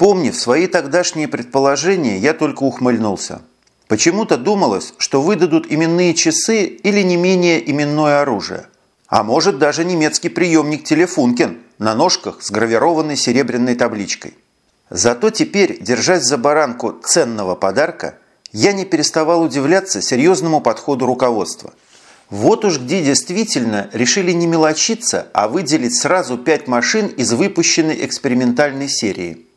Вспомнив свои тогдашние предположения, я только ухмыльнулся. Почему-то думалось, что выдадут именные часы или не менее именное оружие. А может даже немецкий приемник «Телефункен» на ножках с гравированной серебряной табличкой. Зато теперь, держась за баранку ценного подарка, я не переставал удивляться серьезному подходу руководства. Вот уж где действительно решили не мелочиться, а выделить сразу пять машин из выпущенной экспериментальной серии.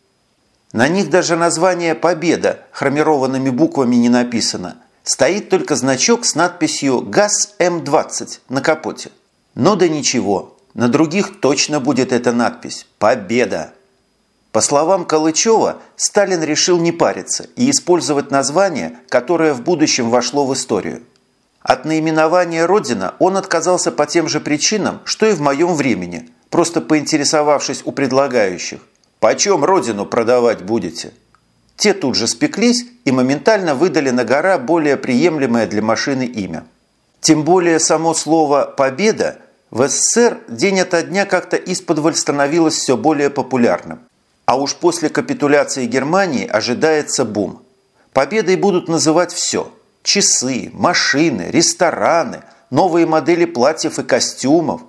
На них даже название «Победа» хромированными буквами не написано. Стоит только значок с надписью «ГАЗ-М20» на капоте. Но да ничего, на других точно будет эта надпись «Победа». По словам Калычева, Сталин решил не париться и использовать название, которое в будущем вошло в историю. От наименования «Родина» он отказался по тем же причинам, что и в моем времени, просто поинтересовавшись у предлагающих. «Почем Родину продавать будете?» Те тут же спеклись и моментально выдали на гора более приемлемое для машины имя. Тем более само слово «победа» в СССР день ото дня как-то исподволь становилось все более популярным. А уж после капитуляции Германии ожидается бум. Победой будут называть все – часы, машины, рестораны, новые модели платьев и костюмов.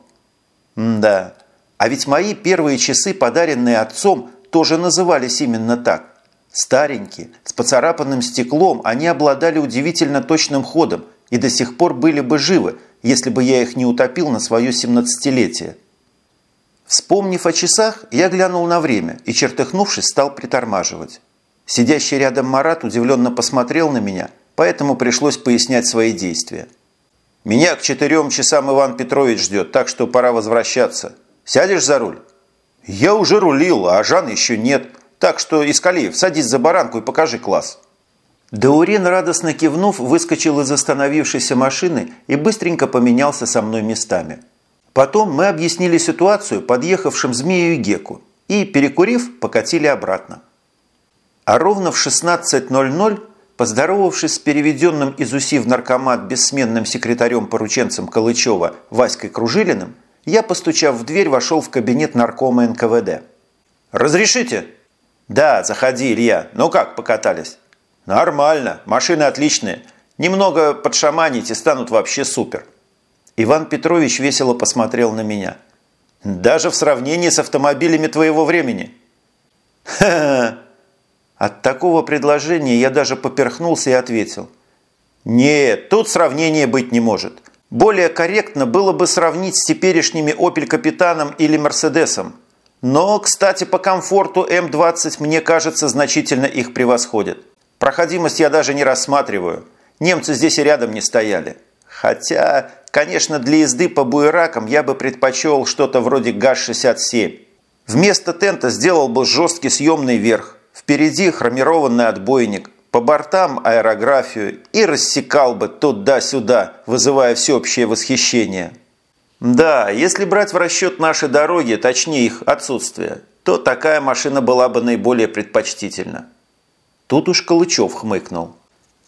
М да, а ведь мои первые часы, подаренные отцом, тоже назывались именно так. Старенькие, с поцарапанным стеклом, они обладали удивительно точным ходом и до сих пор были бы живы, если бы я их не утопил на свое семнадцатилетие. Вспомнив о часах, я глянул на время и, чертыхнувшись, стал притормаживать. Сидящий рядом Марат удивленно посмотрел на меня, поэтому пришлось пояснять свои действия. «Меня к четырем часам Иван Петрович ждет, так что пора возвращаться. Сядешь за руль?» «Я уже рулил, а Жан еще нет. Так что, Искалиев, садись за баранку и покажи класс». Даурен, радостно кивнув, выскочил из остановившейся машины и быстренько поменялся со мной местами. Потом мы объяснили ситуацию подъехавшим Змею и Геку и, перекурив, покатили обратно. А ровно в 16.00, поздоровавшись с переведенным из УСИ в наркомат бессменным секретарем-порученцем Калычева Васькой Кружилиным, я, постучав в дверь, вошел в кабинет наркома НКВД. «Разрешите?» «Да, заходи, Илья. Ну как, покатались?» «Нормально. Машины отличные. Немного подшаманить и станут вообще супер. Иван Петрович весело посмотрел на меня. «Даже в сравнении с автомобилями твоего времени». «Ха-ха!» От такого предложения я даже поперхнулся и ответил. «Нет, тут сравнения быть не может. Более корректно было бы сравнить с теперешними «Опель Капитаном» или «Мерседесом». Но, кстати, по комфорту М20, мне кажется, значительно их превосходит. Проходимость я даже не рассматриваю. Немцы здесь и рядом не стояли. Хотя, конечно, для езды по буеракам я бы предпочел что-то вроде ГАЗ-67. Вместо тента сделал бы жесткий съемный верх, впереди хромированный отбойник, по бортам аэрографию и рассекал бы туда-сюда, вызывая всеобщее восхищение. Да, если брать в расчет наши дороги, точнее их отсутствие, то такая машина была бы наиболее предпочтительна. Тут уж Калычев хмыкнул.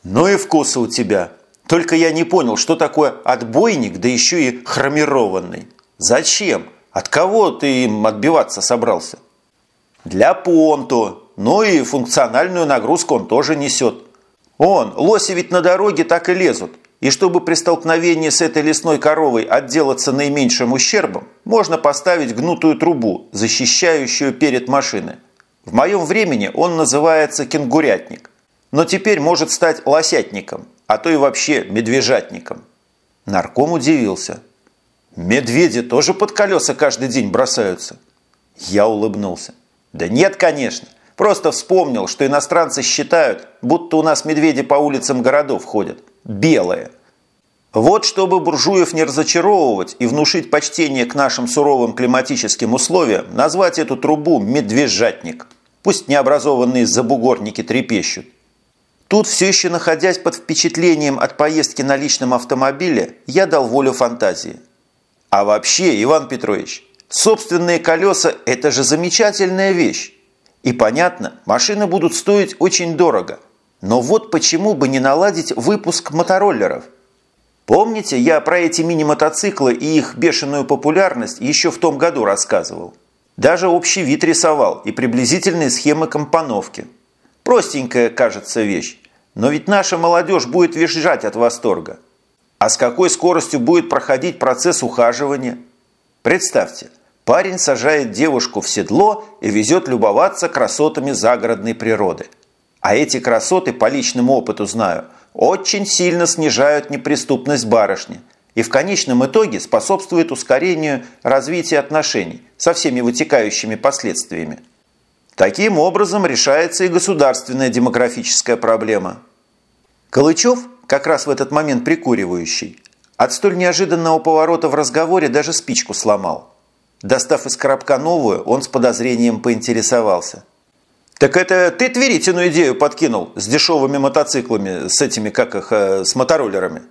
«Ну и вкусы у тебя. Только я не понял, что такое отбойник, да еще и хромированный. Зачем? От кого ты им отбиваться собрался? Для понту. Ну и функциональную нагрузку он тоже несет. Он, лоси ведь на дороге так и лезут. И чтобы при столкновении с этой лесной коровой отделаться наименьшим ущербом, можно поставить гнутую трубу, защищающую перед машиной. В моем времени он называется кенгурятник, но теперь может стать лосятником – а то и вообще медвежатником. Нарком удивился. Медведи тоже под колеса каждый день бросаются. Я улыбнулся. Да нет, конечно. Просто вспомнил, что иностранцы считают, будто у нас медведи по улицам городов ходят. Белые. Вот чтобы буржуев не разочаровывать и внушить почтение к нашим суровым климатическим условиям, назвать эту трубу «медвежатник». Пусть необразованные забугорники трепещут. Тут, все еще находясь под впечатлением от поездки на личном автомобиле, я дал волю фантазии. А вообще, Иван Петрович, собственные колеса – это же замечательная вещь. И понятно, машины будут стоить очень дорого. Но вот почему бы не наладить выпуск мотороллеров? Помните, я про эти мини-мотоциклы и их бешеную популярность еще в том году рассказывал? Даже общий вид рисовал и приблизительные схемы компоновки. Простенькая, кажется, вещь. Но ведь наша молодежь будет визжать от восторга. А с какой скоростью будет проходить процесс ухаживания? Представьте, парень сажает девушку в седло и везет любоваться красотами загородной природы. А эти красоты, по личному опыту знаю, очень сильно снижают неприступность барышни и в конечном итоге способствуют ускорению развития отношений со всеми вытекающими последствиями. Таким образом решается и государственная демографическая проблема. Калычев, как раз в этот момент прикуривающий, от столь неожиданного поворота в разговоре даже спичку сломал. Достав из коробка новую, он с подозрением поинтересовался. «Так это ты Тверитину идею подкинул с дешевыми мотоциклами, с этими, как их, э, с мотороллерами?»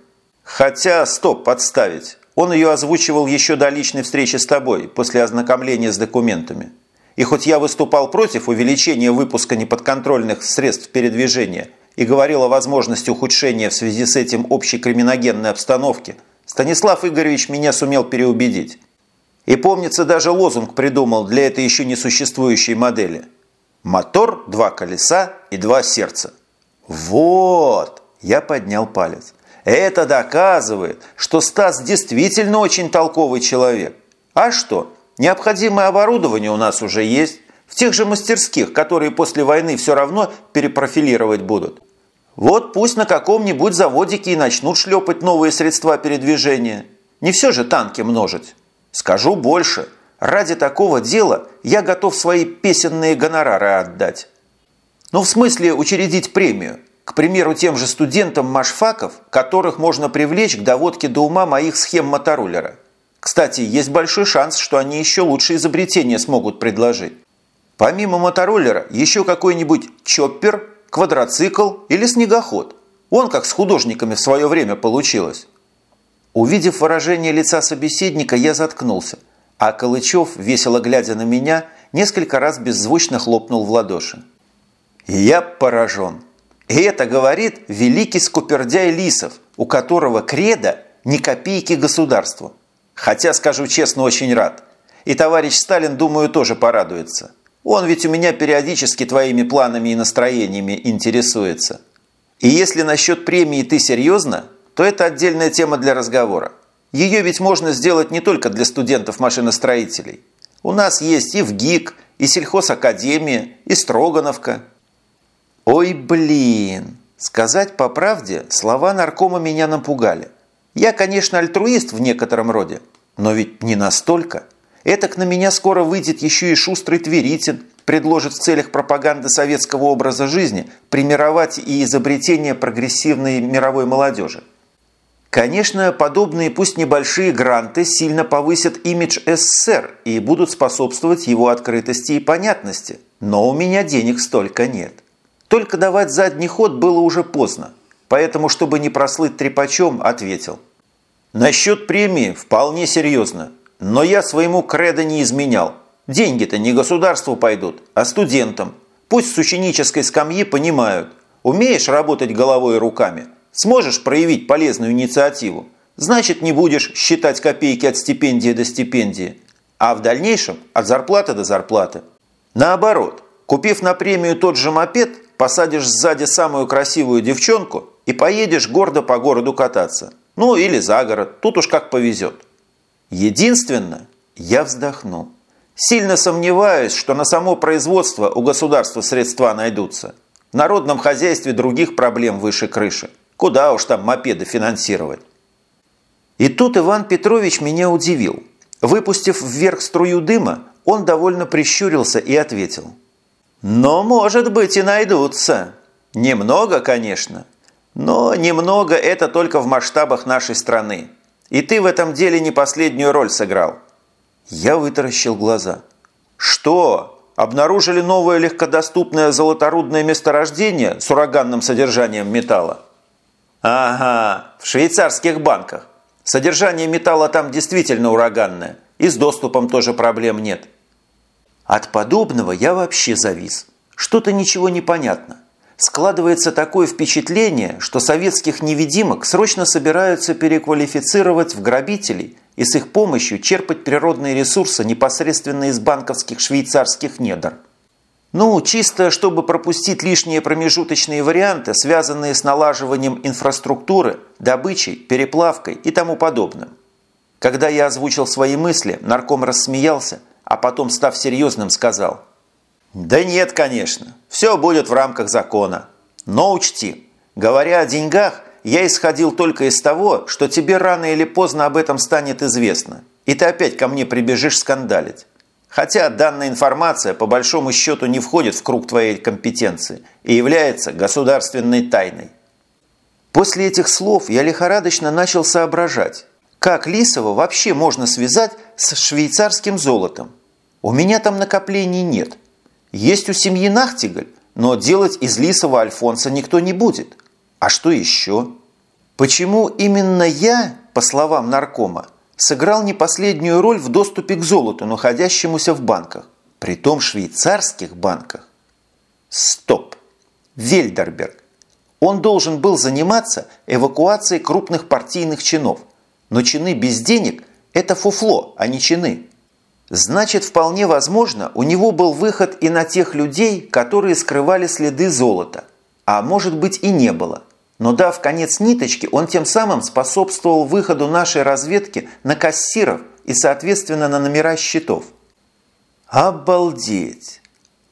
«Хотя, стоп, подставить. Он ее озвучивал еще до личной встречи с тобой, после ознакомления с документами. И хоть я выступал против увеличения выпуска неподконтрольных средств передвижения и говорил о возможности ухудшения в связи с этим общей криминогенной обстановки, Станислав Игоревич меня сумел переубедить. И помнится, даже лозунг придумал для этой еще не существующей модели. Мотор, два колеса и два сердца. Вот! Я поднял палец. Это доказывает, что Стас действительно очень толковый человек. А что? Необходимое оборудование у нас уже есть. В тех же мастерских, которые после войны все равно перепрофилировать будут. Вот пусть на каком-нибудь заводике и начнут шлепать новые средства передвижения. Не все же танки множить. Скажу больше. Ради такого дела я готов свои песенные гонорары отдать. Ну, в смысле учредить премию. К примеру, тем же студентам машфаков, которых можно привлечь к доводке до ума моих схем мотороллера – кстати, есть большой шанс, что они еще лучшие изобретения смогут предложить. Помимо мотороллера, еще какой-нибудь чоппер, квадроцикл или снегоход. Он как с художниками в свое время получилось. Увидев выражение лица собеседника, я заткнулся, а Калычев, весело глядя на меня, несколько раз беззвучно хлопнул в ладоши. Я поражен. И это говорит великий скупердяй Лисов, у которого кредо – ни копейки государству. Хотя, скажу честно, очень рад. И товарищ Сталин, думаю, тоже порадуется. Он ведь у меня периодически твоими планами и настроениями интересуется. И если насчет премии ты серьезно, то это отдельная тема для разговора. Ее ведь можно сделать не только для студентов-машиностроителей. У нас есть и ВГИК, и сельхозакадемия, и Строгановка. Ой, блин! Сказать по правде, слова наркома меня напугали. Я, конечно, альтруист в некотором роде, но ведь не настолько. Этак на меня скоро выйдет еще и шустрый Тверитин, предложит в целях пропаганды советского образа жизни примировать и изобретение прогрессивной мировой молодежи. Конечно, подобные, пусть небольшие гранты сильно повысят имидж СССР и будут способствовать его открытости и понятности, но у меня денег столько нет. Только давать задний ход было уже поздно. Поэтому, чтобы не прослыть трепачом, ответил. Насчет премии вполне серьезно. Но я своему кредо не изменял. Деньги-то не государству пойдут, а студентам. Пусть с ученической скамьи понимают. Умеешь работать головой и руками, сможешь проявить полезную инициативу, значит не будешь считать копейки от стипендии до стипендии, а в дальнейшем от зарплаты до зарплаты. Наоборот, купив на премию тот же мопед, посадишь сзади самую красивую девчонку и поедешь гордо по городу кататься. Ну, или за город, тут уж как повезет. Единственное, я вздохнул. Сильно сомневаюсь, что на само производство у государства средства найдутся. В народном хозяйстве других проблем выше крыши. Куда уж там мопеды финансировать. И тут Иван Петрович меня удивил. Выпустив вверх струю дыма, он довольно прищурился и ответил. «Но, может быть, и найдутся. Немного, конечно, но немного это только в масштабах нашей страны. И ты в этом деле не последнюю роль сыграл. Я вытаращил глаза. Что? Обнаружили новое легкодоступное золоторудное месторождение с ураганным содержанием металла? Ага, в швейцарских банках. Содержание металла там действительно ураганное. И с доступом тоже проблем нет. От подобного я вообще завис. Что-то ничего не понятно. Складывается такое впечатление, что советских невидимок срочно собираются переквалифицировать в грабителей и с их помощью черпать природные ресурсы непосредственно из банковских швейцарских недр. Ну, чисто чтобы пропустить лишние промежуточные варианты, связанные с налаживанием инфраструктуры, добычей, переплавкой и тому подобным. Когда я озвучил свои мысли, нарком рассмеялся, а потом, став серьезным, сказал – да нет, конечно. Все будет в рамках закона. Но учти, говоря о деньгах, я исходил только из того, что тебе рано или поздно об этом станет известно, и ты опять ко мне прибежишь скандалить. Хотя данная информация по большому счету не входит в круг твоей компетенции и является государственной тайной. После этих слов я лихорадочно начал соображать, как Лисова вообще можно связать с швейцарским золотом. У меня там накоплений нет – есть у семьи Нахтигаль, но делать из лисого Альфонса никто не будет. А что еще? Почему именно я, по словам наркома, сыграл не последнюю роль в доступе к золоту, находящемуся в банках, при том швейцарских банках? Стоп! Вельдерберг. Он должен был заниматься эвакуацией крупных партийных чинов. Но чины без денег – это фуфло, а не чины. Значит, вполне возможно, у него был выход и на тех людей, которые скрывали следы золота. А может быть и не было. Но дав конец ниточки, он тем самым способствовал выходу нашей разведки на кассиров и, соответственно, на номера счетов. Обалдеть!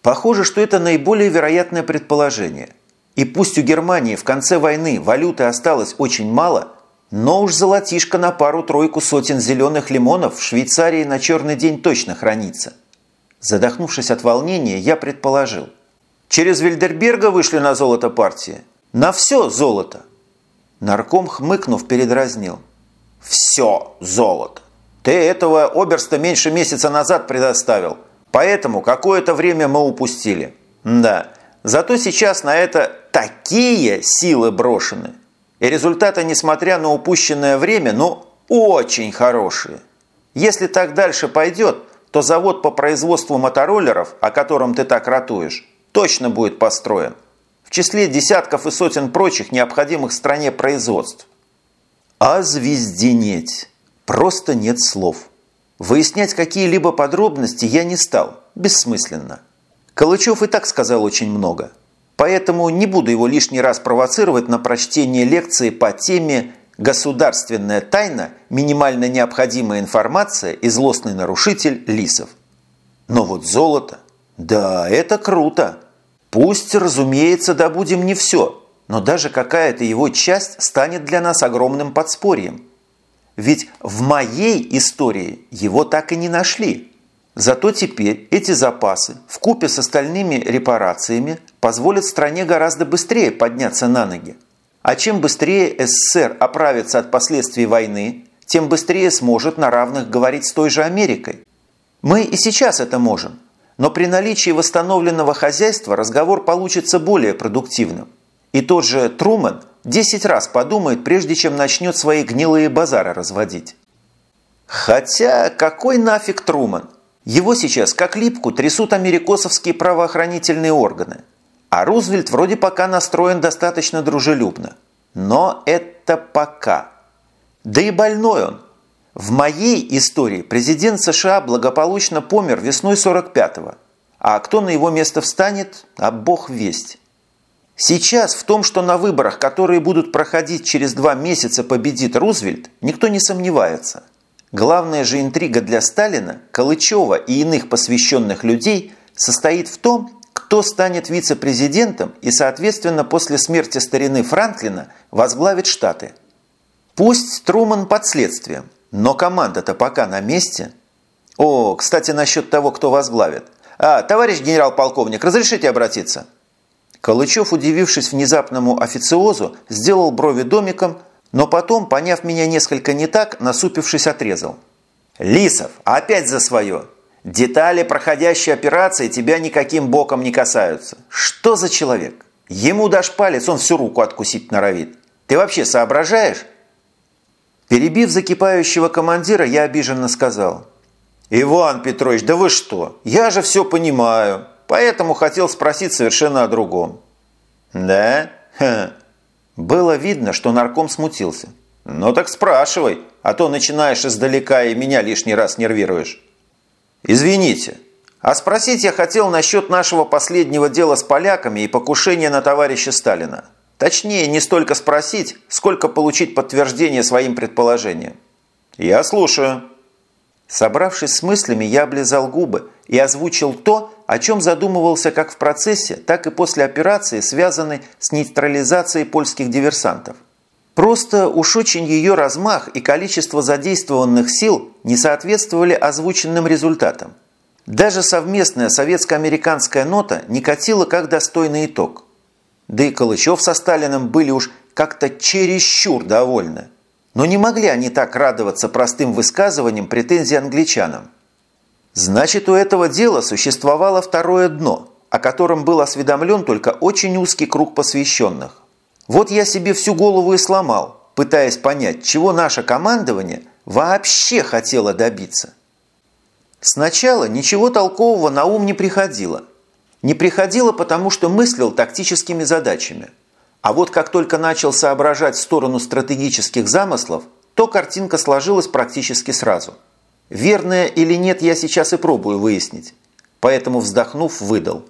Похоже, что это наиболее вероятное предположение. И пусть у Германии в конце войны валюты осталось очень мало, но уж золотишко на пару-тройку сотен зеленых лимонов в Швейцарии на черный день точно хранится. Задохнувшись от волнения, я предположил. Через Вильдерберга вышли на золото партии? На все золото. Нарком, хмыкнув, передразнил. Все золото. Ты этого оберста меньше месяца назад предоставил. Поэтому какое-то время мы упустили. Да, зато сейчас на это такие силы брошены – и результаты, несмотря на упущенное время, ну, очень хорошие. Если так дальше пойдет, то завод по производству мотороллеров, о котором ты так ратуешь, точно будет построен. В числе десятков и сотен прочих необходимых стране производств. А звезденеть. Просто нет слов. Выяснять какие-либо подробности я не стал. Бессмысленно. Калычев и так сказал очень много – Поэтому не буду его лишний раз провоцировать на прочтение лекции по теме «Государственная тайна. Минимально необходимая информация и злостный нарушитель Лисов». Но вот золото, да, это круто. Пусть, разумеется, добудем не все, но даже какая-то его часть станет для нас огромным подспорьем. Ведь в моей истории его так и не нашли. Зато теперь эти запасы в купе с остальными репарациями позволят стране гораздо быстрее подняться на ноги. А чем быстрее СССР оправится от последствий войны, тем быстрее сможет на равных говорить с той же Америкой. Мы и сейчас это можем, но при наличии восстановленного хозяйства разговор получится более продуктивным. И тот же Трумэн 10 раз подумает, прежде чем начнет свои гнилые базары разводить. Хотя какой нафиг Трумэн? Его сейчас как липку трясут америкосовские правоохранительные органы. А Рузвельт вроде пока настроен достаточно дружелюбно. Но это пока. Да и больной он. В моей истории президент США благополучно помер весной 45-го. А кто на его место встанет, а бог весть. Сейчас в том, что на выборах, которые будут проходить через два месяца, победит Рузвельт, никто не сомневается – Главная же интрига для Сталина, Калычева и иных посвященных людей состоит в том, кто станет вице-президентом и, соответственно, после смерти старины Франклина возглавит Штаты. Пусть Труман под следствием, но команда-то пока на месте. О, кстати, насчет того, кто возглавит. А, товарищ генерал-полковник, разрешите обратиться? Калычев, удивившись внезапному официозу, сделал брови домиком – но потом, поняв меня несколько не так, насупившись, отрезал. «Лисов, опять за свое! Детали проходящей операции тебя никаким боком не касаются. Что за человек? Ему дашь палец, он всю руку откусить норовит. Ты вообще соображаешь?» Перебив закипающего командира, я обиженно сказал. «Иван Петрович, да вы что? Я же все понимаю, поэтому хотел спросить совершенно о другом». «Да? Ха». Было видно, что нарком смутился. «Ну так спрашивай, а то начинаешь издалека и меня лишний раз нервируешь». «Извините, а спросить я хотел насчет нашего последнего дела с поляками и покушения на товарища Сталина. Точнее, не столько спросить, сколько получить подтверждение своим предположениям. Я слушаю». Собравшись с мыслями, я облизал губы и озвучил то, о чем задумывался как в процессе, так и после операции, связанной с нейтрализацией польских диверсантов. Просто уж очень ее размах и количество задействованных сил не соответствовали озвученным результатам. Даже совместная советско-американская нота не катила как достойный итог. Да и Калычев со Сталиным были уж как-то чересчур довольны. Но не могли они так радоваться простым высказываниям претензий англичанам. Значит, у этого дела существовало второе дно, о котором был осведомлен только очень узкий круг посвященных. Вот я себе всю голову и сломал, пытаясь понять, чего наше командование вообще хотело добиться. Сначала ничего толкового на ум не приходило. Не приходило, потому что мыслил тактическими задачами. А вот как только начал соображать в сторону стратегических замыслов, то картинка сложилась практически сразу – Верное или нет, я сейчас и пробую выяснить. Поэтому, вздохнув, выдал.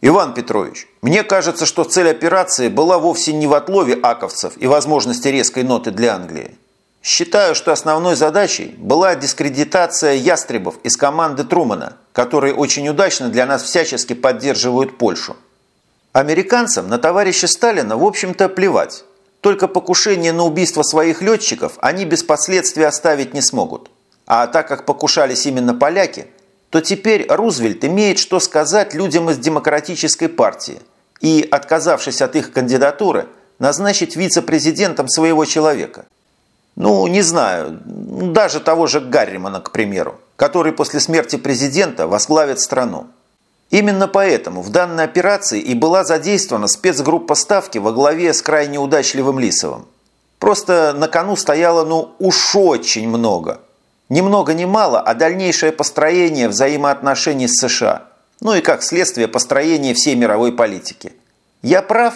Иван Петрович, мне кажется, что цель операции была вовсе не в отлове аковцев и возможности резкой ноты для Англии. Считаю, что основной задачей была дискредитация ястребов из команды Трумана, которые очень удачно для нас всячески поддерживают Польшу. Американцам на товарища Сталина, в общем-то, плевать. Только покушение на убийство своих летчиков они без последствий оставить не смогут. А так как покушались именно поляки, то теперь Рузвельт имеет что сказать людям из демократической партии и, отказавшись от их кандидатуры, назначить вице-президентом своего человека. Ну, не знаю, даже того же Гарримана, к примеру, который после смерти президента возглавит страну. Именно поэтому в данной операции и была задействована спецгруппа Ставки во главе с крайне удачливым Лисовым. Просто на кону стояло ну уж очень много – ни много ни мало, а дальнейшее построение взаимоотношений с США. Ну и как следствие построения всей мировой политики. Я прав?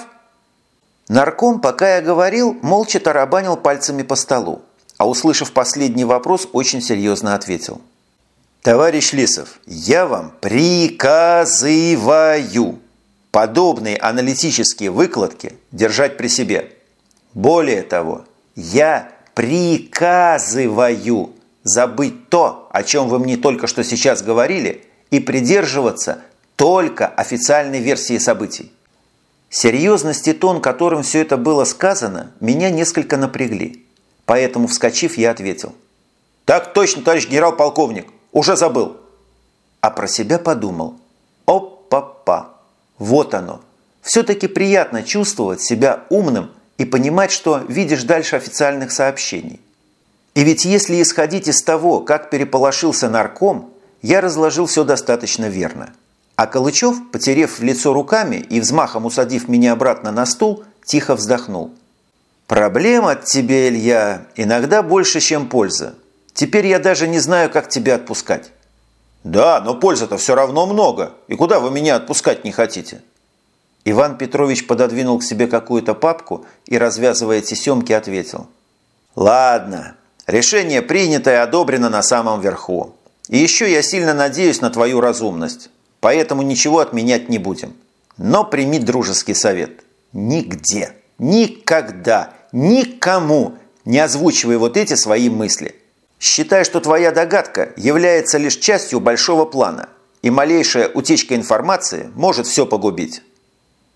Нарком, пока я говорил, молча тарабанил пальцами по столу, а услышав последний вопрос, очень серьезно ответил. «Товарищ Лисов, я вам приказываю подобные аналитические выкладки держать при себе. Более того, я приказываю забыть то, о чем вы мне только что сейчас говорили, и придерживаться только официальной версии событий. Серьезность и тон, которым все это было сказано, меня несколько напрягли. Поэтому, вскочив, я ответил. «Так точно, товарищ генерал-полковник, уже забыл». А про себя подумал. «Оп-па-па, вот оно. Все-таки приятно чувствовать себя умным и понимать, что видишь дальше официальных сообщений. И ведь если исходить из того, как переполошился нарком, я разложил все достаточно верно. А Калычев, потерев лицо руками и взмахом усадив меня обратно на стул, тихо вздохнул. «Проблем от тебя, Илья, иногда больше, чем польза. Теперь я даже не знаю, как тебя отпускать». «Да, но пользы-то все равно много. И куда вы меня отпускать не хотите?» Иван Петрович пододвинул к себе какую-то папку и, развязывая тесемки, ответил. «Ладно, Решение принято и одобрено на самом верху. И еще я сильно надеюсь на твою разумность, поэтому ничего отменять не будем. Но прими дружеский совет. Нигде, никогда, никому не озвучивай вот эти свои мысли. Считай, что твоя догадка является лишь частью большого плана, и малейшая утечка информации может все погубить.